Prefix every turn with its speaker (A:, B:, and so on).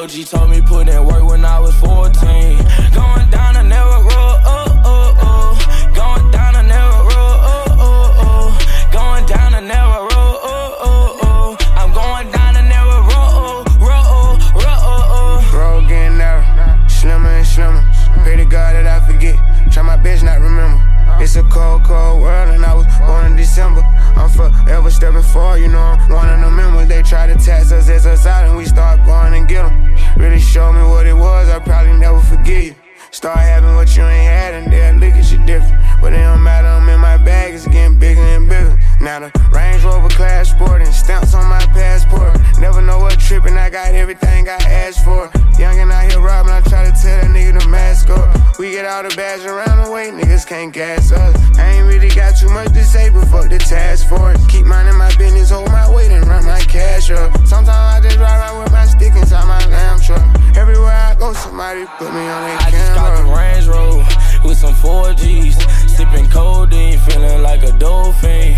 A: OG told me put in work when I was 14. Going
B: what it was, I probably never forget you. Start having what you ain't had, and they look at you different. But it don't matter, I'm in my bag, it's getting bigger and bigger. Now the Range Rover class sport and stamps on my passport. Never know what and I got everything I asked for. Young and out here robbing, I try to tell that nigga to mask up. We get all the bags around the way, niggas can't gas us. I ain't really got too much to say, but fuck the tax. somebody put me on that
A: I just got the Range Rover with some 4Gs, sipping codeine, feeling like a dolphin.